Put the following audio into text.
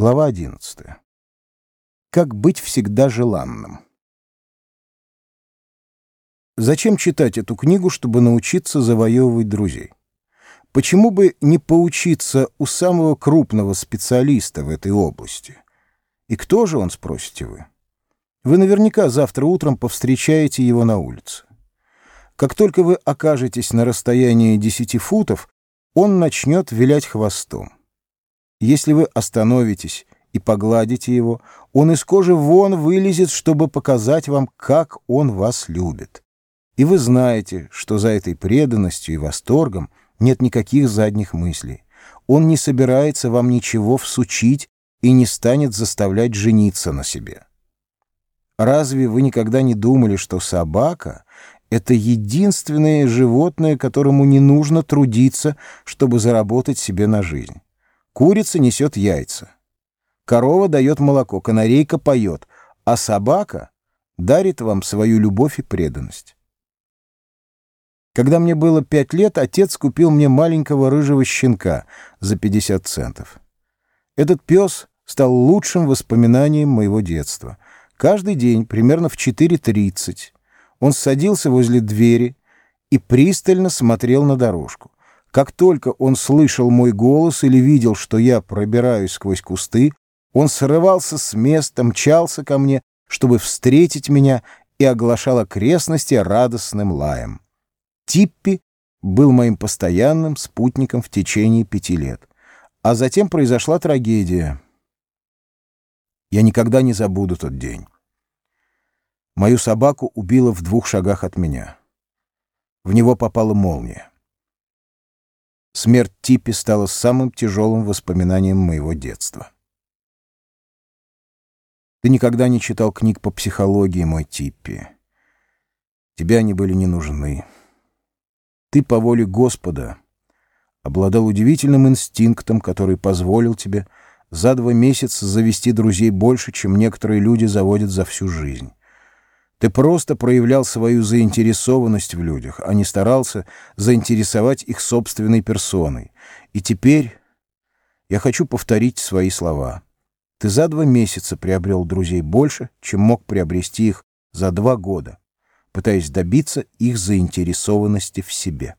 Глава 11. Как быть всегда желанным. Зачем читать эту книгу, чтобы научиться завоевывать друзей? Почему бы не поучиться у самого крупного специалиста в этой области? И кто же он, спросите вы? Вы наверняка завтра утром повстречаете его на улице. Как только вы окажетесь на расстоянии 10 футов, он начнет вилять хвостом. Если вы остановитесь и погладите его, он из кожи вон вылезет, чтобы показать вам, как он вас любит. И вы знаете, что за этой преданностью и восторгом нет никаких задних мыслей. Он не собирается вам ничего всучить и не станет заставлять жениться на себе. Разве вы никогда не думали, что собака — это единственное животное, которому не нужно трудиться, чтобы заработать себе на жизнь? Курица несет яйца. Корова дает молоко, канарейка поет, а собака дарит вам свою любовь и преданность. Когда мне было пять лет, отец купил мне маленького рыжего щенка за 50 центов. Этот пес стал лучшим воспоминанием моего детства. Каждый день, примерно в 4.30, он садился возле двери и пристально смотрел на дорожку. Как только он слышал мой голос или видел, что я пробираюсь сквозь кусты, он срывался с места, мчался ко мне, чтобы встретить меня и оглашал окрестности радостным лаем. Типпи был моим постоянным спутником в течение пяти лет. А затем произошла трагедия. Я никогда не забуду тот день. Мою собаку убило в двух шагах от меня. В него попала молния. Смерть Типи стала самым тяжелым воспоминанием моего детства. Ты никогда не читал книг по психологии, мой Типпи. Тебе они были не нужны. Ты по воле Господа обладал удивительным инстинктом, который позволил тебе за два месяца завести друзей больше, чем некоторые люди заводят за всю жизнь. Ты просто проявлял свою заинтересованность в людях, а не старался заинтересовать их собственной персоной. И теперь я хочу повторить свои слова. Ты за два месяца приобрел друзей больше, чем мог приобрести их за два года, пытаясь добиться их заинтересованности в себе.